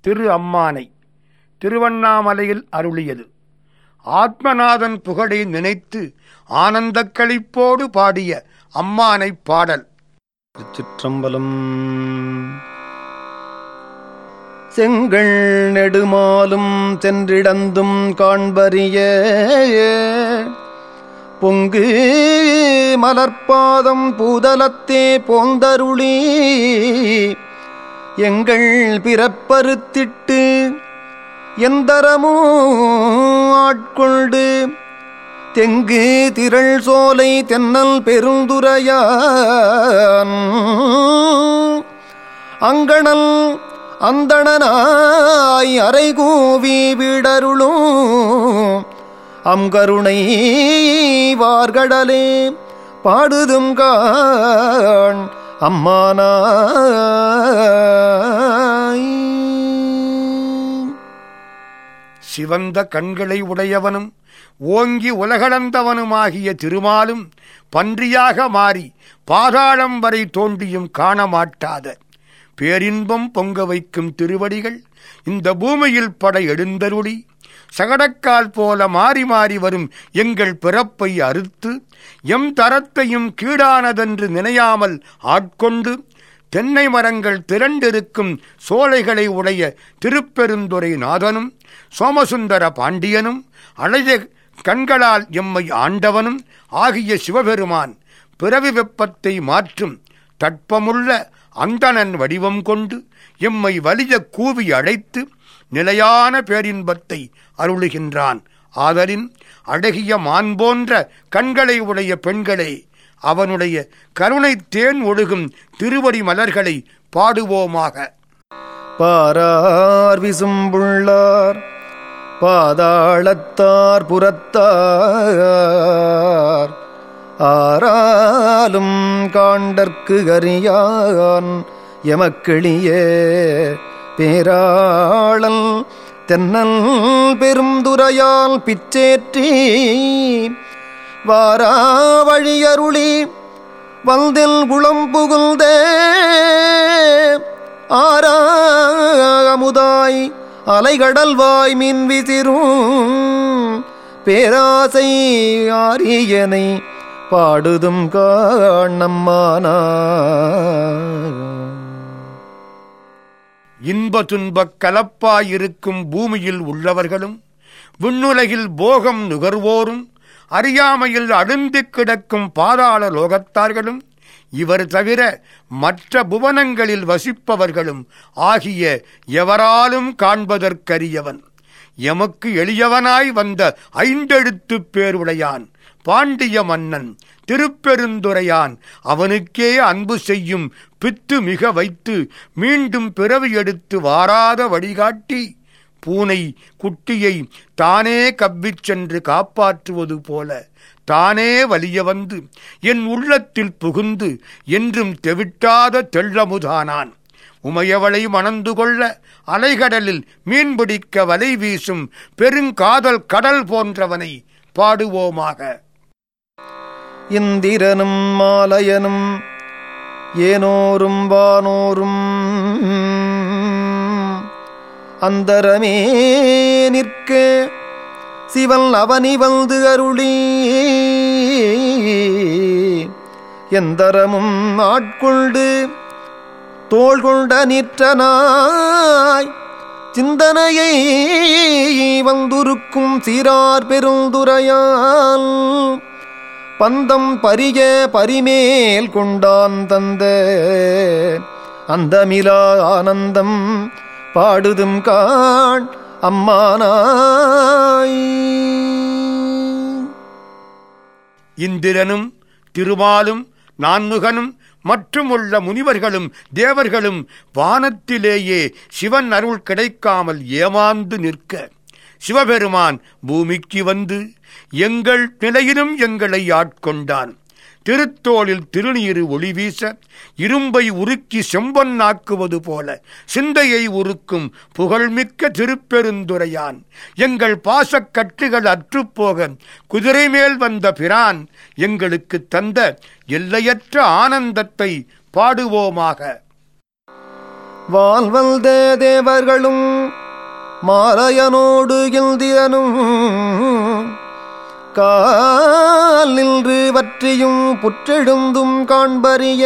திரு அம்மானை திருவண்ணாமலையில் அருளியது. ஆத்மநாதன் புகழை நினைத்து ஆனந்தக் களிப்போடு பாடிய அம்மானை பாடல். திருச்சிற்றம்பலம். செங்கள் நெடுமாலும் சென்றிடந்தும் காண்பறிய. பொங்கு மலர்பாதம் பூதலத்தே போந்தருளி. எங்கள் பிறப்பறுத்திட்டு எந்தரமோ ஆட்கொண்டு தெங்கு திரள் சோலை தென்னல் பெருந்துரையான். அங்கணல் அந்தணனாய் அரைகூவி விடருளும் அங்கருணை வார்கடலே பாடுதும் காண் அம்மானா. சிவந்த கண்களை உடையவனும் ஓங்கி உலகளந்தவனுமாகிய திருமாலும் பன்றியாக மாறி பாதாளம் வரை தோண்டியும் காணமாட்டாத. பேரின்பம் பொங்க வைக்கும் திருவடிகள் இந்த பூமியில் பட எழுந்தருளி சகடக்கால் போல மாறி மாறி வரும் எங்கள் பிறப்பை அறுத்து எம் தரத்தையும் கீழானதென்று நினையாமல் ஆட்கொண்டு தென்னை மரங்கள் திரண்டிருக்கும் சோலைகளை உடைய திருப்பெருந்துரை நாதனும் சோமசுந்தர பாண்டியனும் அழகிய கண்களால் எம்மை ஆண்டவனும் ஆகிய சிவபெருமான் பிறவி வெப்பத்தை மாற்றும் தட்பமுள்ள அந்தணன் வடிவம் கொண்டு எம்மை வலிய கூவி அழைத்து நிலையான பேரின்பத்தை அருளுகின்றான். ஆதலின் அழகிய மான் போன்ற கண்களை உடைய பெண்களே அவனுடைய கருணை தேன் ஒழுகும் திருவடி மலர்களை பாடுவோமாக. பாரார் விசும்புள்ளார் பாதாளத்தார் புறத்தார். ஆறாலும் காண்டற்கு கரியான் எமக்கிளியே பேராளல் தென்னல் பெருந்துரையால் பிச்சேற்றி வாரா வழியருளி வந்தில் குளம் புகுந்தே. ஆறாமுதாய் அலைகடல்வாய் மின் விசிரும் பேராசை ஆரியனை பாடுதும் காணம்மானா. இன்ப துன்பக் கலப்பாயிருக்கும் பூமியில் உள்ளவர்களும் விண்ணுலகில் போகம் நுகர்வோரும் அறியாமையில் அழுந்து கிடக்கும் பாதாள லோகத்தார்களும் இவர் தவிர மற்ற புவனங்களில் வசிப்பவர்களும் ஆகிய எவராலும் காண்பதற்கரியவன். எமக்கு எளியவனாய் வந்த ஐந்தெழுத்துப் பேருடையான் பாண்டிய மன்னன் திருப்பெருந்துரையான் அவனுக்கே அன்பு செய்யும் பித்து மிக வைத்து மீண்டும் பிறவி எடுத்து வாராத வழிகாட்டி. பூனை குட்டியை தானே கவ்விச் சென்று காப்பாற்றுவது போல தானே வலிய வந்து என் உள்ளத்தில் புகுந்து என்றும் தெவிட்டாத தெள்ளமுதானான். உமையவளை மணந்து கொள்ள அலைகடலில் மீன்பிடிக்க வலை வீசும் பெருங்காதல் கடல் போன்றவனை பாடுவோமாக. இந்திரனும் மாலையனும் ஏனோரும் வானோரும் அந்தரமே நிற்க சிவன் அவனி வந்து அருளி. எந்தரமும் ஆட்கொண்டு தோள் கொண்ட நிற்றனாய். சிந்தனையை வந்துருக்கும் சீரார் பெருந்துரையால் பந்தம் பரிய பரிமேல் கொண்டான் தந்த அந்தமிலா ஆனந்தம் பாடுதும் காண் அம்மானாய். இந்திரனும் திருமாலும் நான்முகனும் மற்றும் உள்ள முனிவர்களும் தேவர்களும் வானத்திலேயே சிவன் அருள் கிடைக்காமல் ஏமாந்து நிற்க. சிவபெருமான் பூமிக்கு வந்து எங்கள் நிலையிலும் எங்களை ஆட்கொண்டான். திருத்தோளில் திருநீரு ஒளி வீச இரும்பை உருக்கி செம்பன்னாக்குவது போல சிந்தையை உருக்கும் புகழ்மிக்க திருப்பெருந்துரையான். எங்கள் பாசக்கட்டுகள் அற்றுப்போக குதிரை மேல் வந்த பிரான் எங்களுக்கு தந்த எல்லையற்ற ஆனந்தத்தை பாடுவோமாக. வாழ்வல்த தேவர்களும் மாலையனோடு இந்திரனும் கால் நின்று வற்றியும் புற்றெழுந்தும் காண்பறிய.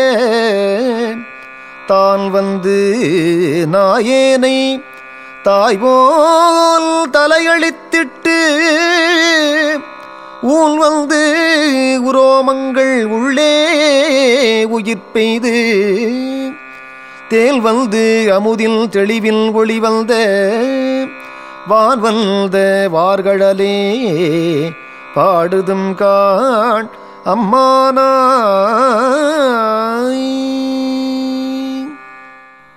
தான் வந்து நாயேனை தாய்போல் தலையளித்திட்டு ஊன் வந்து உரோமங்கள் உள்ளே உயிர் பெய்து. தேல் வந்து அமுதில் தெளிவில் ஒளி வந்த வான் வந்த வார்கடலே பாடுதும் காண் அம்மானாய்.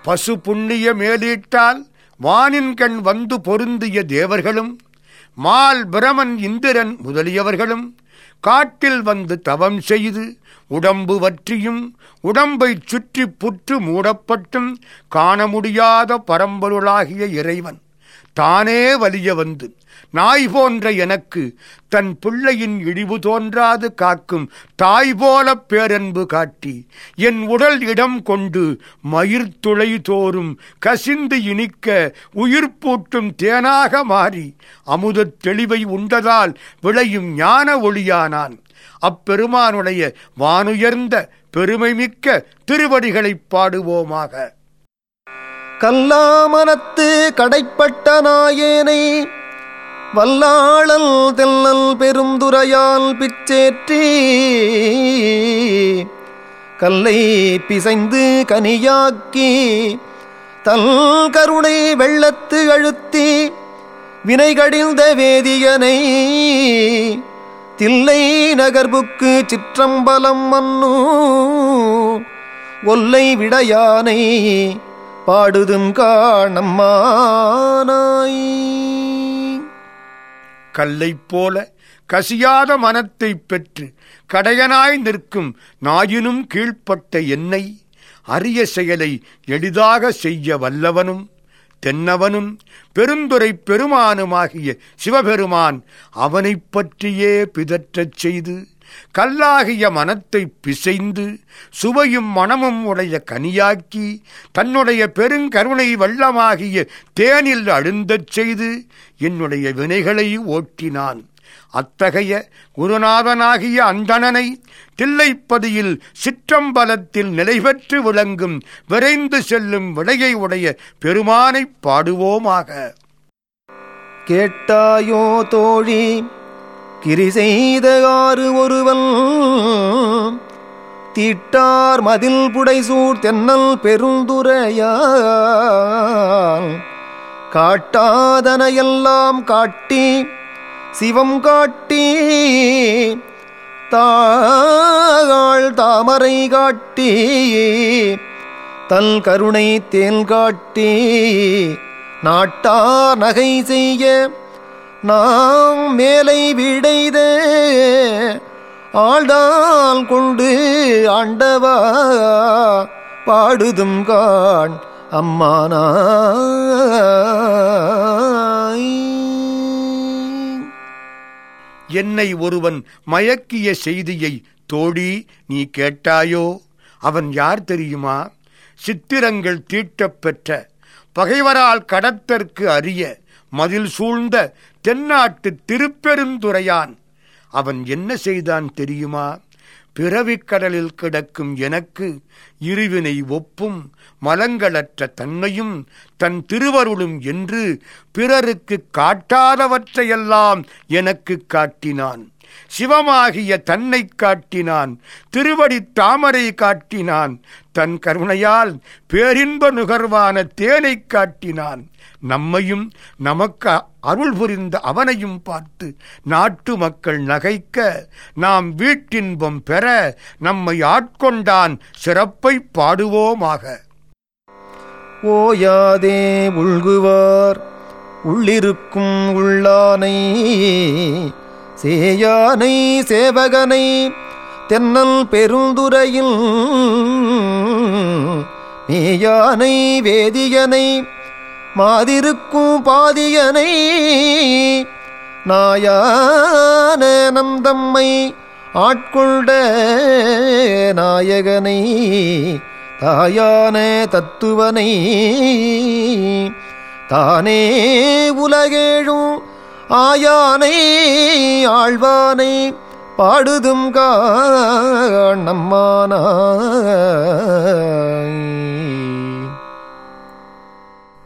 பசு புண்ணிய மேலீட்டால் வானின் கண் வந்து பொருந்திய தேவர்களும் மால் பிரமன் இந்திரன் முதலியவர்களும் காட்டில் வந்து தவம் செய்து உடம்பு வற்றியும் உடம்பைச் சுற்றி புற்று மூடப்பட்டும் காண முடியாத பரம்பொருளாகிய இறைவன். தானே வலிய வந்து. நாய் போன்ற எனக்கு தன் பிள்ளையின் இழிவு தோன்றாது காக்கும் தாய் போலப் பேரன்பு காட்டி. என் உடல் இடம் கொண்டு மயிர்த்துளை தோறும் கசிந்து இனிக்க உயிர்ப்பூட்டும் தேனாக மாறி. அமுதத் தெளிவை உண்டதால் விளையும் ஞான ஒளியானான். அப்பெருமானுடைய வானுயர்ந்த பெருமைமிக்க திருவடிகளைப் பாடுவோமாக. கல்லாமனத்து கடைப்பட்ட நாயேனை வல்லாளல் தெல்லல் பெருந்துரையால் பிச்சேற்றி கல்லை பிசைந்து கனியாக்கி தல் கருணை வெள்ளத்து அழுத்தி வினைகடிந்த வேதியனை தில்லை நகர்வுக்கு சிற்றம்பலம் மன்னு ஒல்லை விடையானை பாடுதும் காணம்மானாய் கல்லைப் போல கசியாத மனத்தைப் பெற்று கடையனாய் நிற்கும் நாயினும் கீழ்ப்பட்ட என்னை அரிய செயலை எளிதாக செய்ய வல்லவனும் தென்னவனும் பெருந்துரை பெருமானுமாகிய சிவபெருமான் அவனைப் பற்றியே பிதற்றச் செய்து கல்லாகிய மனத்தை பிசைந்து சுவையும் மனமும் உடைய கனியாக்கி தன்னுடைய பெருங்கருணை வள்ளமாகிய தேனில் அழுந்தச் செய்து என்னுடைய வினைகளை ஓட்டினான். அத்தகைய குருநாதனாகிய அந்தணனை தில்லைப்பதியில் சிற்றம்பலத்தில் நிலைபெற்று விளங்கும் விரைந்து செல்லும் விடையை உடைய பெருமானைப் பாடுவோமாக. கேட்டாயோ தோழி கிரி செய்த ஆறு ஒருவன். தீட்டார் மதில் புடைசூர் தென்னல் பெருந்துரையால் காட்டாதனையெல்லாம் காட்டி சிவம் காட்டி தாழ் தாமரை காட்டி தன் கருணை தேன் காட்டி நாட்டார் நகை செய்ய நாம் மேலை விடைத. ஆழ்தால் கொண்டு ஆண்டவா பாடுதும் காண் அம்மானாய். என்னை ஒருவன் மயக்கிய செய்தியை தோழி நீ கேட்டாயோ? அவன் யார் தெரியுமா? சித்திரங்கள் தீட்டப்பெற்ற பகைவரால் கடத்தற்கு அறிய மதில் சூழ்ந்த தென்னாட்டு திருப்பெருந்துரையான். அவன் என்ன செய்தான் தெரியுமா? பிறவிக் கடலில் கிடக்கும் எனக்கு இருவினை ஒப்பும் மலங்களற்ற தன்மையும் தன் திருவருளும் என்று பிறருக்கு காட்டாதவற்றையெல்லாம் எனக்கு காட்டினான். சிவமாகிய தன்னை காட்டினான். திருவடி தாமரை காட்டினான். தன் கருணையால் பேரின்ப நுகர்வான தேனை காட்டினான். நம்மையும் நமக்கு அருள் புரிந்த அவனையும் பார்த்து நாட்டு மக்கள் நகைக்க நாம் வீட்டின்பம் பெற நம்மை ஆட்கொண்டான் சிறப்பை பாடுவோமாக. ஓயாதே உள்குவார் உள்ளிருக்கும் உள்ளானை சேயானை சேவகனை தென்னல் பெருந்துரையில் மேயானை வேதியனை மாதிருக்கும் பாதியனை நாயான நம் தம்மை ஆட்கொண்ட நாயகனை தாயான தத்துவனை தானே உலகேழும் ஆயானை ஆழ்வானை பாடுதும் காணம்மான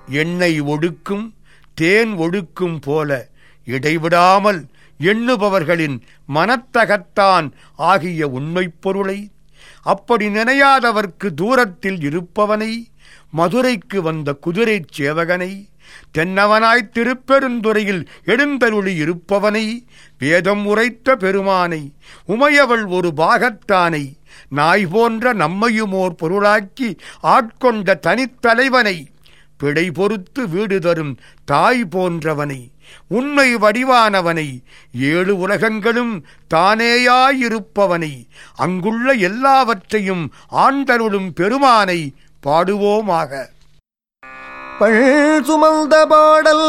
எண்ணெய் ஒடுக்கும் தேன் ஒடுக்கும் போல இடைவிடாமல் எண்ணுபவர்களின் மனத்தகத்தான் ஆகிய உண்மைப் பொருளை அப்படி நினையாதவர்க்கு தூரத்தில் இருப்பவனை மதுரைக்கு வந்த குதிரைச் சேவகனை தென்னவனாய்த் திருப்பெருந்துறையில் எழுந்தருளி இருப்பவனை வேதம் உரைத்த பெருமானை உமையவள் ஒரு பாகத்தானை நாய் போன்ற நம்மையுமோர் பொருளாக்கி ஆட்கொண்ட தனித்தலைவனை பிழை பொறுத்து வீடு தரும் தாய் போன்றவனை உண்மை வடிவானவனை ஏழு உலகங்களும் தானேயாயிருப்பவனை அங்குள்ள எல்லாவற்றையும் ஆண்டருளும் பெருமானை பாடுவோமாக. பள் சுமந்த பாடல்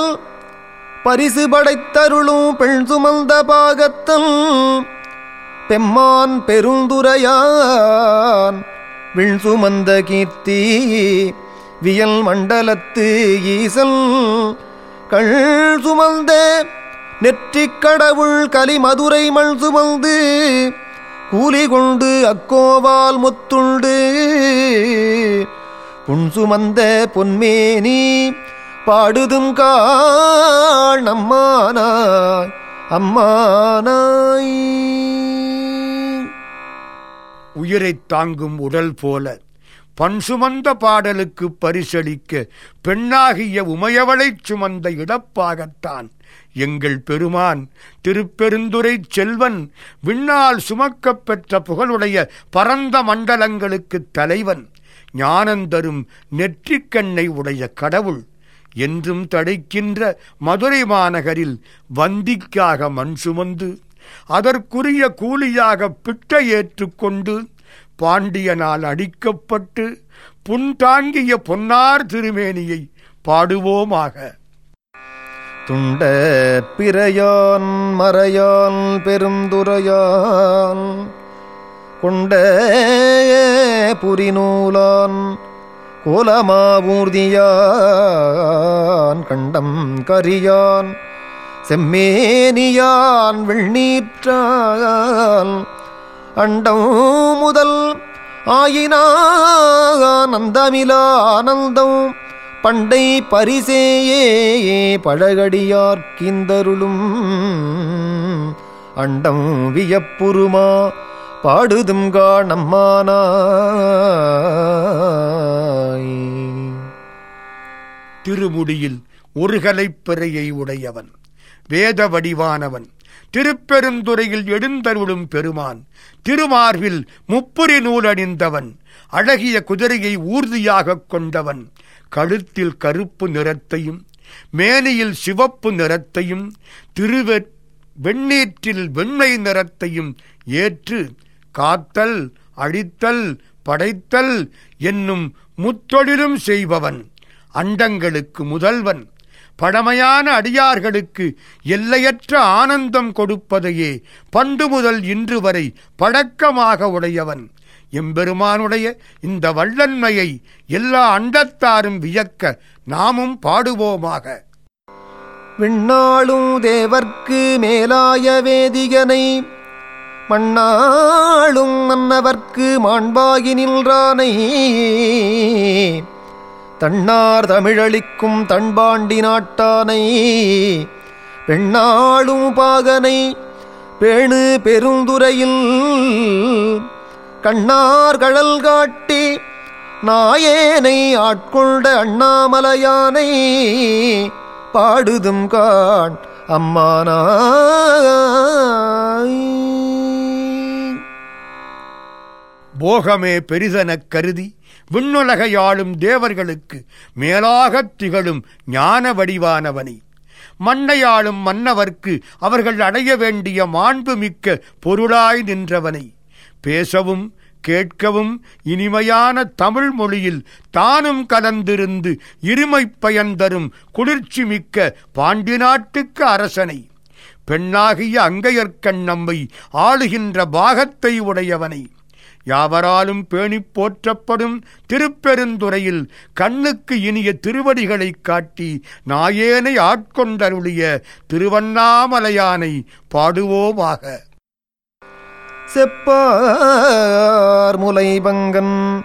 பரிசு படைத்தருளும் பெண் சுமந்த பாகத்தல் பெம்மான் பெருந்துரையான் விண் சுமந்த கீர்த்தி வியல் மண்டலத்து ஈசல் கள் சுமந்த நெற்றிக் கடவுள் கலிமதுரை மண் சுமந்து கூலி கொண்டு அக்கோவால் முத்துண்டு. புன் சுமந்த பொன்மேனி பாடுதும் காண் அம்மானாய் அம்மானாய். உயிரைத் தாங்கும் உடல் போல பண் சுமந்த பாடலுக்கு பரிசளிக்க பெண்ணாகிய உமையவளைச் சுமந்த இடப்பாகத்தான் எங்கள் பெருமான் திருப்பெருந்துரை செல்வன் விண்ணால் சுமக்கப் பெற்ற புகழுடைய பரந்த மண்டலங்களுக்குத் தலைவன். ஞானந்தரும் நெற்றிக்கண்ணை உடைய கடவுள் என்றும் தடைக்கின்ற மதுரை மாநகரில் வந்திக்காக மண் சுமந்து அதற்குரிய கூலியாக பிட்டை ஏற்றுக்கொண்டு பாண்டியனால் அடிக்கப்பட்டு புன்தாங்கிய பொன்னார் திருமேனியை பாடுவோமாக. துண்ட பிறையான் மறையான் பெருந்துரையான் கொண்ட புரிநூலான் கோலமாவூர்தியான் கண்டம் கரியான் செம்மேனியான் வெண்ணீற்றான் அண்டம் முதல் ஆயினானந்தமிலா ஆனந்தம் பண்டை பரிசேயே பழகடியார்க்கிந்தருளும் அண்டம் வியப்புருமா பாடுதும் காணம்மானாய். திருமுடியில் ஒரு கலைப்பிறையை உடையவன் வேத வடிவானவன் திருப்பெருந்துறையில் எழுந்தருளும் பெருமான் திருமார்பில் முப்புரி நூல் அணிந்தவன் அழகிய குதிரையை ஊர்தியாகக் கொண்டவன் கழுத்தில் கருப்பு நிறத்தையும் மேனியில் சிவப்பு நிறத்தையும் திருவெற் வெண்ணீற்றில் வெண்மை நிறத்தையும் ஏற்று காத்தல் அழித்தல் படைத்தல் என்னும் முத்தொழிலும் செய்பவன் அண்டங்களுக்கு முதல்வன். பழமையான அடியார்களுக்கு எல்லையற்ற ஆனந்தம் கொடுப்பதையே பண்டு முதல் இன்று வரை பழக்கமாக உடையவன். எம்பெருமானுடைய இந்த வல்லன்மையை எல்லா அண்டத்தாரும் வியக்க நாமும் பாடுவோமாக. விண்ணாளும் தேவர்க்கு மேலாய வேதிகனை மண்ணாளும் மன்னவர்க்கு மாண்பாகி நின்றானை தன்னார் தமிழளிக்கும் தன்பாண்டி நாட்டானை. பெண்ணாளும் பாகனை பேணு பெருந்துரையில் கண்ணார் கழல் காட்டி நாயேனை ஆட்கொண்ட அண்ணாமலையானை. பாடுதும் காண் அம்மானாய். போகமே பெரிதெனக் கருதி விண்ணுலகையாளும் தேவர்களுக்கு மேலாகத் திகழும் ஞான வடிவானவனை. மண்ணையாளும் மன்னவர்க்கு அவர்கள் அடைய வேண்டிய மாண்புமிக்க பொருளாய் நின்றவனை. பேசவும் கேட்கவும் இனிமையான தமிழ் மொழியில் தானும் கலந்திருந்து இருமைப் பயன் தரும் குளிர்ச்சி மிக்க பாண்டி நாட்டுக்கு அரசனை. பெண்ணாகிய அங்கையர்க்கண் நம்மை ஆளுகின்ற பாகத்தை உடையவனை. யாவராலும் பேணிப் போற்றப்படும் திருப்பெருந்துறையில் கண்ணுக்கு இனிய திருவடிகளைக் காட்டி நாயேனை ஆட்கொண்டருளிய திருவண்ணாமலையானை பாடுவோமாக. செப்பார் முலைபங்கன்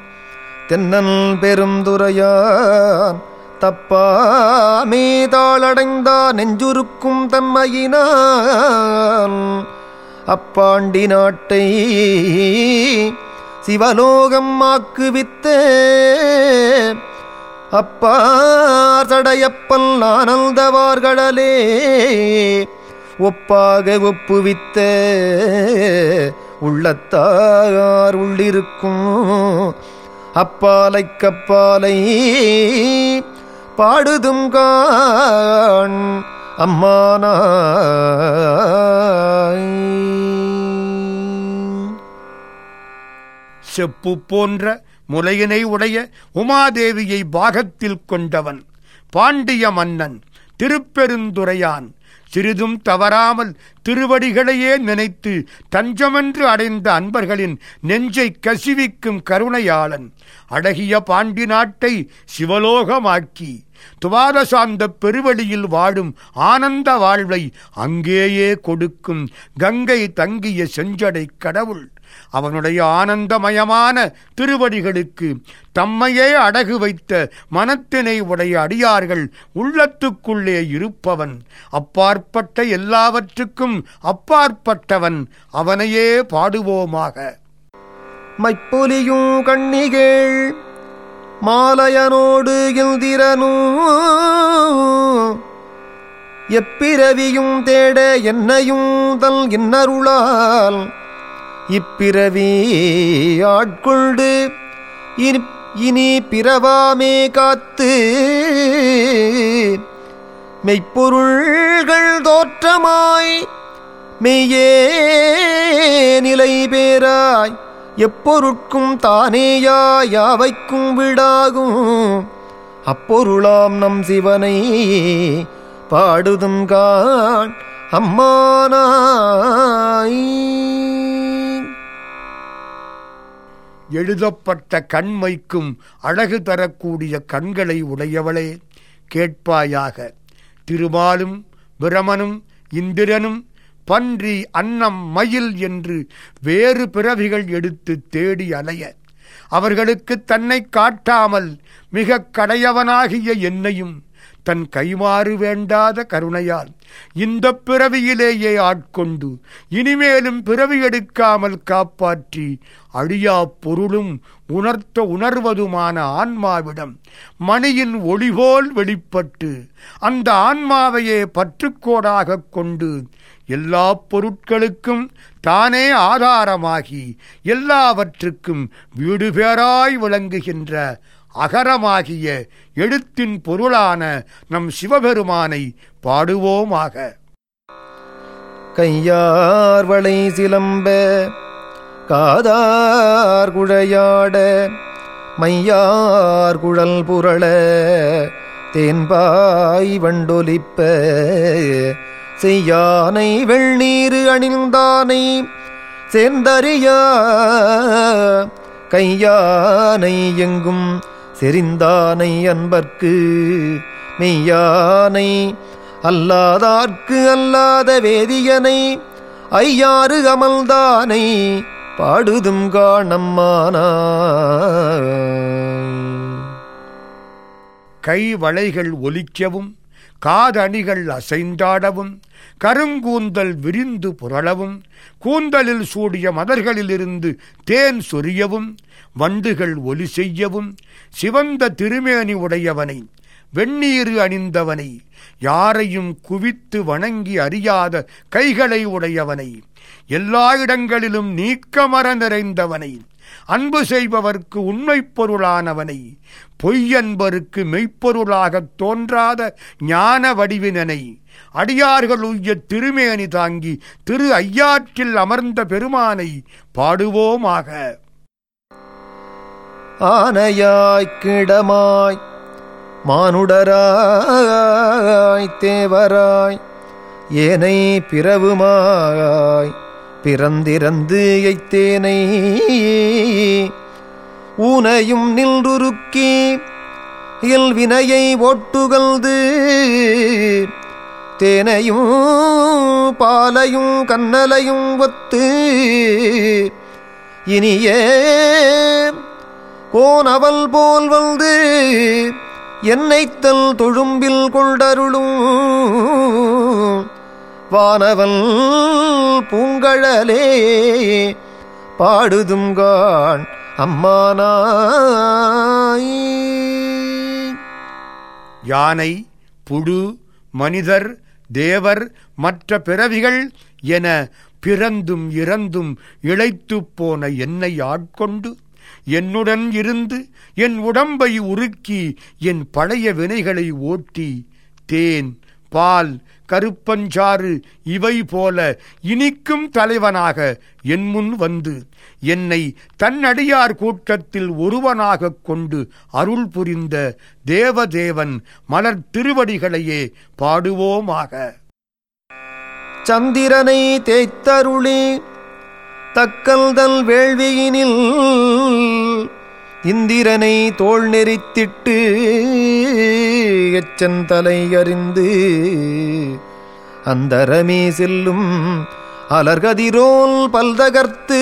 தென்னல் பெருந்துரையான் தப்பாமே தாளடைந்தா நெஞ்சுருக்கும் தன்மையினால் அப்பாண்டி நாட்டை சிவலோகம் ஆக்குவித்த அப்பா சடையப்பல் ஆனந்தவார்களே ஒப்பாக ஒப்புவித்த உள்ளத்தார் உள்ளிருக்கும் அப்பாலை கப்பாலை பாடுதும் காண் அம்மானாய். செப்பு போன்ற முலையினை உடைய உமாதேவியை பாகத்தில் கொண்டவன் பாண்டிய மன்னன் திருப்பெருந்துரையான் சிறிதும் தவறாமல் திருவடிகளையே நினைத்து தஞ்சமென்று அடைந்த அன்பர்களின் நெஞ்சை கசிவிக்கும் கருணையாளன் அழகிய பாண்டி நாட்டை சிவலோகமாக்கி துவாதசாந்த பெருவழியில் வாழும் ஆனந்த வாழ்வை அங்கேயே கொடுக்கும் கங்கை தங்கிய செஞ்சடை கடவுள். அவனுடைய ஆனந்தமயமான திருவடிகளுக்கு தம்மையே அடகு வைத்த மனத்தினை உடைய அடியார்கள் உள்ளத்துக்குள்ளே இருப்பவன். அப்பாற்பட்ட எல்லாவற்றுக்கும் அப்பாற்பட்டவன் அவனையே பாடுவோமாக. மைப்பொலியும் கண்ணிகள் மாலையனோடு இந்திரனும் எப்பிறவியும் தேட என்னையும் தல் இன்னருளால். இப்பிறவி ஆட்கொண்டு இனி இனி பிறவாமே காத்து. மெய்ப்பொருள்கள் தோற்றமாய் மெய்யே நிலை பேராய் எப்பொருட்கும் தானேயா யாவைக்கும் விடாகும்? அப்பொருளாம் நம் சிவனை பாடுதும் கான் அம்மானாய். எழுதப்பட்ட கண்மைக்கும் அழகு தரக்கூடிய கண்களை உடையவளே கேட்பாயாக. திருமாலும் பிரமனும் இந்திரனும் பன்றி அன்னம் மயில் என்று வேறு பிறவிகள் எடுத்து தேடி அலைய. அவர்களுக்கு தன்னை காட்டாமல் மிக கடையவனாகிய என்னையும் தன் கைமாறு வேண்டாத கருணையால் இந்த பிறவியிலேயே ஆட்கொண்டு இனிமேலும் பிறவி எடுக்காமல் காப்பாற்றி அழியா பொருளும் உணர்த்த உணர்வதுமான ஆன்மாவிடம் மணியின் ஒளிபோல் வெளிப்பட்டு அந்த ஆன்மாவையே பற்றுக்கோடாகக் கொண்டு எல்லா பொருட்களுக்கும் தானே ஆதாரமாகி எல்லாவற்றுக்கும் வீடு பேராய் விளங்குகின்ற அகரமாகிய எழுத்தின் பொருளான நம் சிவபெருமானை பாடுவோமாக. கையார்வளை சிலம்ப காதார் குழையாட மையார் குழல் புரள தேன்பாய் வண்டொலிப்ப செய்யானை வெள்நீரு அணிந்தானை சேர்ந்தறியா கையானை எங்கும் செறிந்தானை அன்பர்க்கு மெய்யானை அல்லாதார்க்கு அல்லாத வேதியனை ஐயாறு அமல்தானை பாடுதும் காணம்மான கை வளைகள் ஒலிக்கவும் காதணிகள் அசைந்தாடவும் கருங்கூந்தல் விரிந்து புரளவும் கூந்தலில் சூடிய மதர்களிலிருந்து தேன் சொரியவும் வண்டுகள் ஒலி செய்யவும் சிவந்த திருமேனி உடையவனை வெந்நீரு அணிந்தவனை யாரையும் குவித்து வணங்கி அறியாத கைகளை உடையவனை எல்லா இடங்களிலும் நீக்கமர நிறைந்தவனை அன்பு செய்பவர்க்கு உண்மைப் பொருளானவனை பொய்யன்பருக்கு மெய்ப்பொருளாகத் தோன்றாத ஞான வடிவினனை அடியார்கள் உய்ய திருமேனி தாங்கி திரு ஐயாற்றில் அமர்ந்த பெருமானை பாடுவோமாக. ஆனையாய்க் கிடமாய் மானுடராய் தேவராய் ஏனை பிறவுமாய் பிறந்திறந்து எய்த்தேனை. ஊனையும் நின்றுருக்கி இயல்வினையை ஒட்டுகழ்ந்து தேனையும் பாலையும் கண்ணலையும் ஒத்து இனிய கோனவல் போல் வந்து என்னைத்தல் தொழும்பில் கொண்டருளும். வானவன் பூங்கழலே பாடுதுங்கான் அம்மானாய். யானை புழு மனிதர் தேவர் மற்ற பிறவிகள் என பிறந்தும் இறந்தும் இழைத்துப் போன என்னை ஆட்கொண்டு என்னுடன் இருந்து என் உடம்பை உருக்கி என் பழைய வினைகளை ஓட்டி தேன் பால் கருப்பஞ்சாறு இவை போல இனிக்கும் தலைவனாக என் முன் வந்து என்னை தன்னடியார் கூட்டத்தில் ஒருவனாகக் கொண்டு அருள் புரிந்த தேவதேவன் மலர் திருவடிகளையே பாடுவோமாக. சந்திரனை தேய்த்தருளி தக்கல்தல் வேள்வியினில் இந்திரனை தோள் நெறித்திட்டு எச்சன் அறிந்து அந்தரமே செல்லும் அலர்கதிரோல் பல்தகர்த்து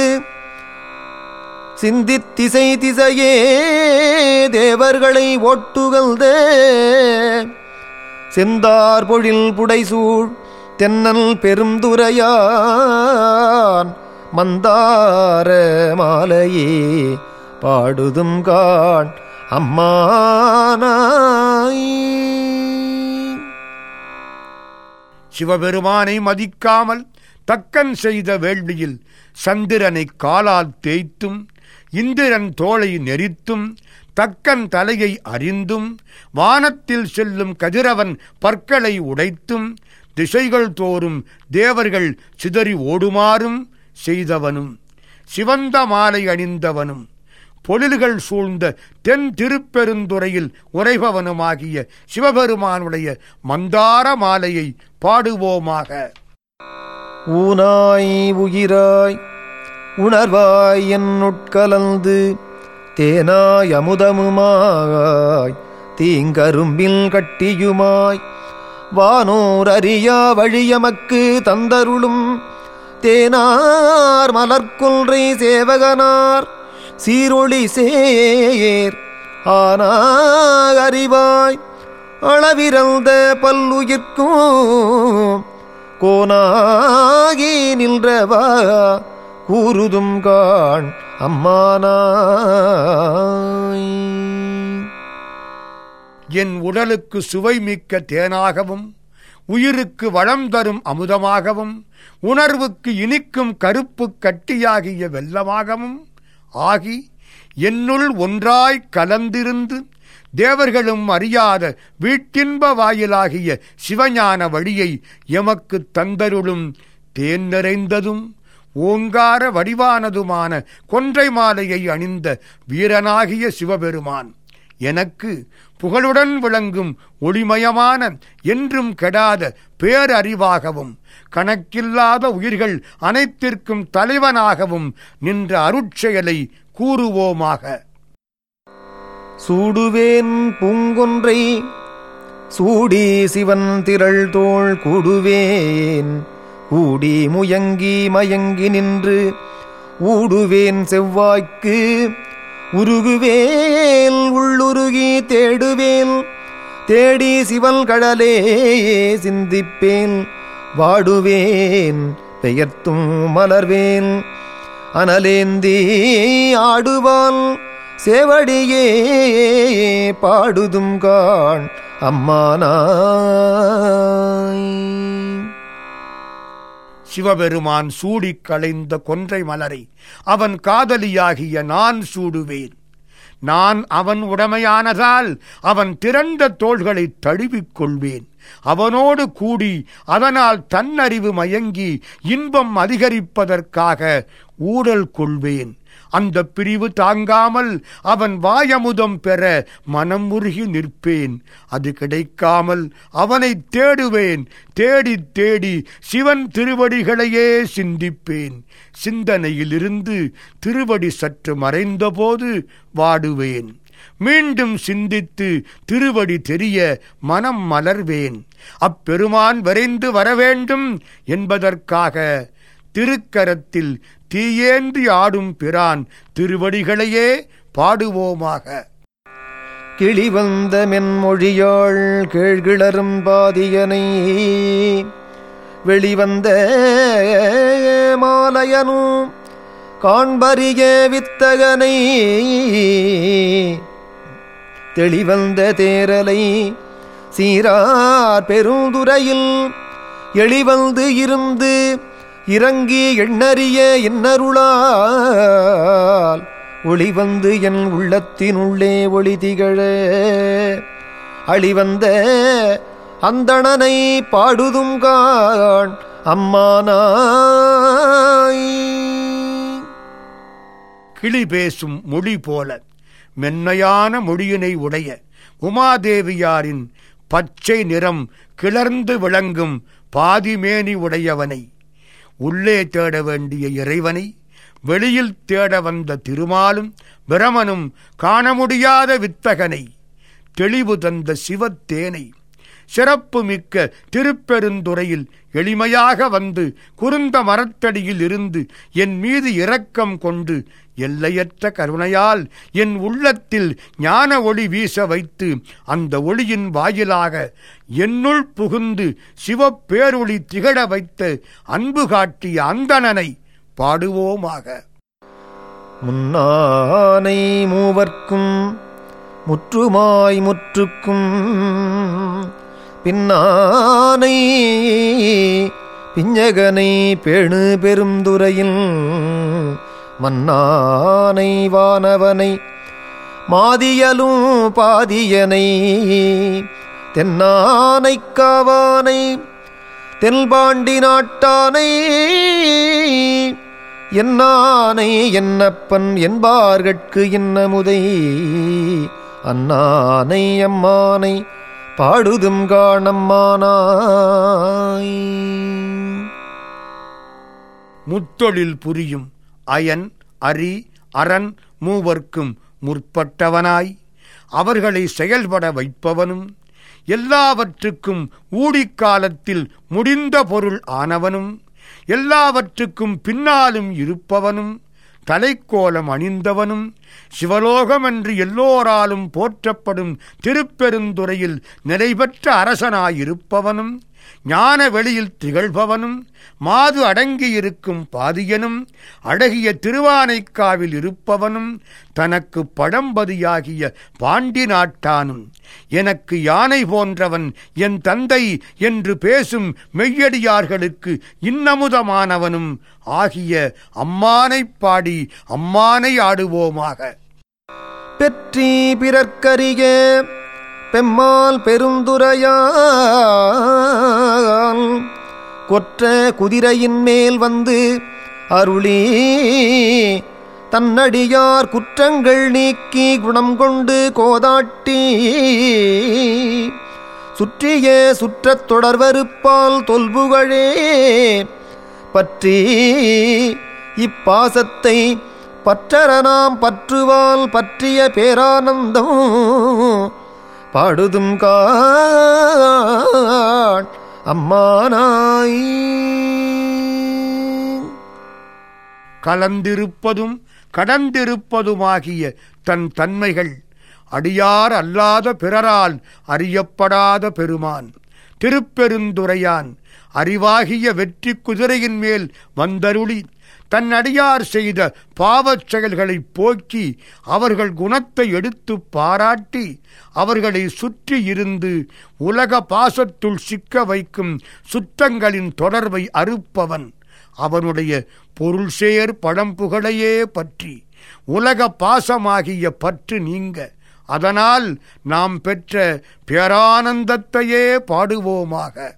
சிந்தித் திசை திசையே தேவர்களை ஓட்டுகழ்ந்த செந்தார் பொழில் புடைசூழ் தென்னல் பெருந்துரையான் மந்தார மாலையே பாடுதும் காண் அம்மானாய். சிவபெருமானை மதிக்காமல் தக்கன் செய்த வேள்வியில் சந்திரனை காலால் தேய்த்தும் இந்திரன் தோளை நெரித்தும் தக்கன் தலையை அறிந்தும் வானத்தில் செல்லும் கதிரவன் பற்களை உடைத்தும் திசைகள் தோறும் தேவர்கள் சிதறி ஓடுமாறும் செய்தவனும் சிவந்த மாலை அணிந்தவனும். பொழில்கள் சூழ்ந்த தென் திருப்பெருந்துறையில் உறைபவனுமாகிய சிவபெருமானுடைய மந்தார மாலையை பாடுவோமாக. ஊனாய் உயிராய் உணர்வாய் என்னுட்கலந்து தேனாய் அமுதமுமாய் தீங்கரும்பில் கட்டியுமாய் வானோர் அறியா வழியமக்கு தந்தருளும் தேனார் மலர்கொன்றை சேவகனார் சீரொளி சேர். ஆனா அறிவாய் அளவிறந்த பல்லுயிர்க்கும் கோனாகி நின்றவா கூறுதும் காண் அம்மானாய். என் உடலுக்கு சுவை மிக்க தேனாகவும் உயிருக்கு வளம் தரும் அமுதமாகவும் உணர்வுக்கு இனிக்கும் கருப்பு கட்டியாகிய வெள்ளமாகவும் ஆகி என்னுள் ஒன்றாய் கலந்திருந்து தேவர்களும் அறியாத வீட்டின்ப வாயிலாகிய சிவஞான வழியை எமக்கு தந்தருளும் தேன் நிறைந்ததும் ஓங்கார வடிவானதுமான கொன்றை மாலையை அணிந்த வீரனாகிய சிவபெருமான். எனக்கு புகழுடன் விளங்கும் ஒளிமயமான என்றும் கெடாத பேரறிவாகவும் கணக்கில்லாத உயிர்கள் அனைத்திற்கும் தலைவனாகவும் நின்ற அருட்செயலை கூறுவோமாக. சூடுவேன் பூங்கொன்றை சூடி சிவன் திரள் தோள் கூடுவேன். கூடி முயங்கி மயங்கி நின்று ஊடுவேன் செவ்வாய்க்கு. உருகுவேல் உள்ளுருகி தேடுவேன் தேடி சிவன் கடலே சிந்திப்பேன். வாடுவேன் பெயர்த்தும் மலர்வேன் அனலேந்தி ஆடுவான் சேவடியே பாடுதும் காண் அம்மானாய். சிவபெருமான் சூடிக் களைந்த கொன்றை மலரை அவன் காதலியாகிய நான் சூடுவேன். நான் அவன் உடமையானதால் அவன் திரண்ட தோள்களை தழுவிக் கொள்வேன் அவனோடு கூடி அதனால் தன்னறிவு மயங்கி இன்பம் அதிகரிப்பதற்காக ஊடல் கொள்வேன். அந்த பிரிவு தாங்காமல் அவன் வாயமுதம் பெற மனம் உருகி நிற்பேன். அது கிடைக்காமல் அவனை தேடுவேன். தேடி தேடி சிவன் திருவடிகளையே சிந்திப்பேன். சிந்தனையிலிருந்து திருவடி சற்று மறைந்தபோது வாடுவேன். மீண்டும் சிந்தித்து திருவடி தெரிய மனம் மலர்வேன். அப்பெருமான் விரைந்து வரவேண்டும் என்பதற்காக திருக்கரத்தில் தீயேன்றி ஆடும் பிரான் திருவடிகளையே பாடுவோமாக. கிளிவந்த மென்மொழியாள் கேழ்கிளரும் பாதியனை வெளிவந்த மாலையனும் காண்பறிய வித்தகனை தெளிவந்த தேரலை சீரார் பெருந்துரையில் எளிவந்து இருந்து இறங்கி எண்ணறிய இன்னருளால் ஒளிவந்து என் உள்ளத்தினுள்ளே ஒளி திகழ. அழிவந்த அந்தணனை பாடுதும் காண் அம்மானாய். கிளி பேசும் மொழி போல மென்மையான மொழியினை உடைய உமாதேவியாரின் பச்சை நிறம் கிளர்ந்து விளங்கும் பாதிமேனி உடையவனை. உள்ளே தேட வேண்டிய இறைவனை வெளியில் தேட வந்த திருமாலும் பிரமனும் காண முடியாத வித்தகனை தெளிவு தந்த சிவத்தேனை சிறப்பு மிக்க திருப்பெருந்துறையில் எளிமையாக வந்து குறுந்த மரத்தடியில் இருந்து என் மீது இரக்கம் கொண்டு எல்லையற்ற கருணையால் என் உள்ளத்தில் ஞான ஒளி வீச வைத்து அந்த ஒளியின் வாயிலாக என்னுள் புகுந்து சிவப்பேரொளி திகழ வைத்த அன்பு காட்டிய அந்தணனை பாடுவோமாக. முன்னானை மூவர்க்கும் முற்றுமாய் முற்றுக்கும் பின்னானை பிஞ்சகனை பெணு பெருந்துரையில் மன்னானை வானவனை மாதியலும் பாதியனை தென்னானை காவானை தென்பாண்டி நாட்டானை என்னானை என்னப்பன் என்பார்கட்கு இன்னமுதை அன்னானை அம்மானை பாடுதும் காணம்மானாய். முத்தொழில் புரியும் அயன் அரி அரண் மூவர்க்கும் முற்பட்டவனாய். அவர்களை செயல்பட வைப்பவனும் எல்லாவற்றுக்கும் ஊடிக்காலத்தில் முடிந்த பொருள் ஆனவனும் எல்லாவற்றுக்கும் பின்னாலும் இருப்பவனும் தலைக்கோலம் அணிந்தவனும் சிவலோகமன்று எல்லோராலும் போற்றப்படும் திருப்பெருந்துறையில் நிலைபெற்ற அரசனாயிருப்பவனும் ஞான வெளியில் திகழ்பவனும் மாது அடங்கியிருக்கும் பாதியனும் அழகிய திருவானைக்காவில் இருப்பவனும் தனக்கு பழம்பதியாகிய பாண்டி நாட்டானும். எனக்கு யானை போன்றவன் என் தந்தை என்று பேசும் மெய்யடியார்களுக்கு இன்னமுதமானவனும் ஆகிய அம்மானைப் பாடி அம்மானை ஆடுவோமாக. பெற்றி பிறர்க்கரிகே பெம்மால் பெருந்துரையால் கொற்ற குதிரையின் மேல் வந்து அருளி தன்னடியார் குற்றங்கள் நீக்கி குணம் கொண்டு கோதாட்டி. சுற்றிய சுற்றத் தொடர்வருப்பால் தொல்புகழே பற்றி இப்பாசத்தை பற்றரனாம் பற்றுவால் பற்றிய பேரானந்தம். பாடுதும் காண் அம்மானாய். கலந்திருப்பதும் கடந்திருப்பதுமாகிய தன் தன்மைகள் அடியார் அல்லாத பிறரால் அறியப்படாத பெருமான் திருப்பெருந்துரையான் அறிவாகிய வெற்றி குதிரையின் மேல் வந்தருளி தன் அடியார் செய்த பாவச் செயல்களைப் போக்கி அவர்கள் குணத்தை எடுத்து பாராட்டி அவர்களை சுற்றி இருந்து உலக பாசத்துள் சிக்க வைக்கும் சுற்றங்களின் தொடர்பை அறுப்பவன். அவனுடைய பொருள்சேர் பழம்புகளையே பற்றி உலக பாசமாகிய பற்று நீங்க. அதனால் நாம் பெற்ற பேரானந்தத்தையே பாடுவோமாக.